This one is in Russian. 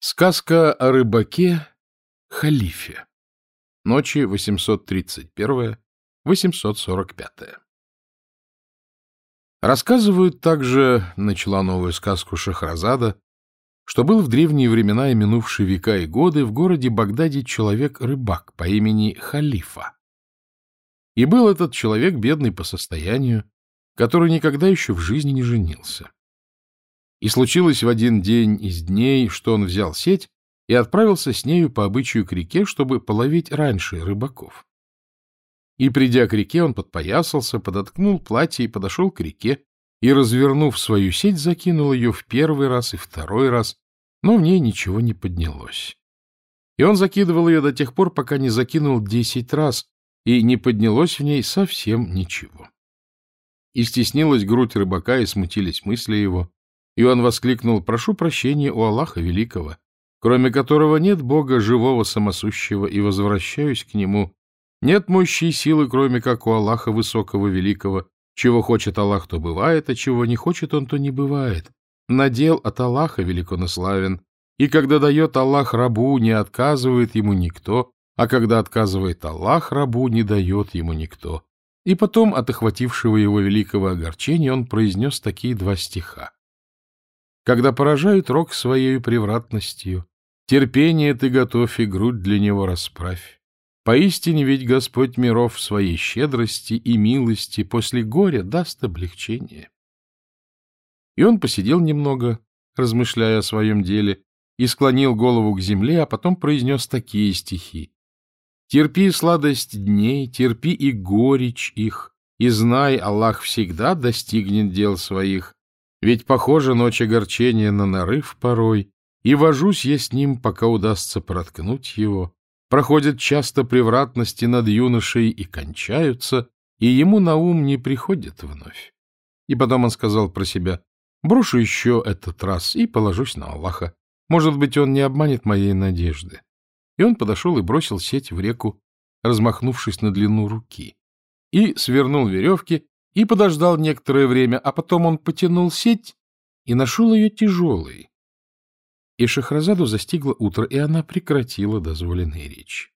Сказка о рыбаке Халифе. Ночи 831-845. Рассказывают также, начала новую сказку Шахразада, что был в древние времена и минувшие века и годы в городе Багдаде человек-рыбак по имени Халифа. И был этот человек бедный по состоянию, который никогда еще в жизни не женился. И случилось в один день из дней, что он взял сеть и отправился с нею по обычаю к реке, чтобы половить раньше рыбаков. И, придя к реке, он подпоясался, подоткнул платье и подошел к реке, и, развернув свою сеть, закинул ее в первый раз и второй раз, но в ней ничего не поднялось. И он закидывал ее до тех пор, пока не закинул десять раз, и не поднялось в ней совсем ничего. И стеснилась грудь рыбака, и смутились мысли его, и он воскликнул, «Прошу прощения у Аллаха Великого, кроме которого нет Бога живого самосущего, и возвращаюсь к Нему. Нет мощи силы, кроме как у Аллаха Высокого Великого. Чего хочет Аллах, то бывает, а чего не хочет Он, то не бывает. Надел от Аллаха великонаславен, и когда дает Аллах рабу, не отказывает ему никто, а когда отказывает Аллах рабу, не дает ему никто». И потом, от охватившего его великого огорчения, он произнес такие два стиха когда поражают рок своей превратностью. Терпение ты готовь и грудь для него расправь. Поистине ведь Господь миров в своей щедрости и милости после горя даст облегчение. И он посидел немного, размышляя о своем деле, и склонил голову к земле, а потом произнес такие стихи. «Терпи сладость дней, терпи и горечь их, и знай, Аллах всегда достигнет дел своих, ведь похоже ночь огорчения на нарыв порой, и вожусь я с ним, пока удастся проткнуть его. Проходят часто превратности над юношей и кончаются, и ему на ум не приходит вновь. И потом он сказал про себя, брошу еще этот раз и положусь на Аллаха. Может быть, он не обманет моей надежды. И он подошел и бросил сеть в реку, размахнувшись на длину руки, и свернул веревки, и подождал некоторое время, а потом он потянул сеть и нашел ее тяжелой. И Шахразаду застигло утро, и она прекратила дозволенные речи.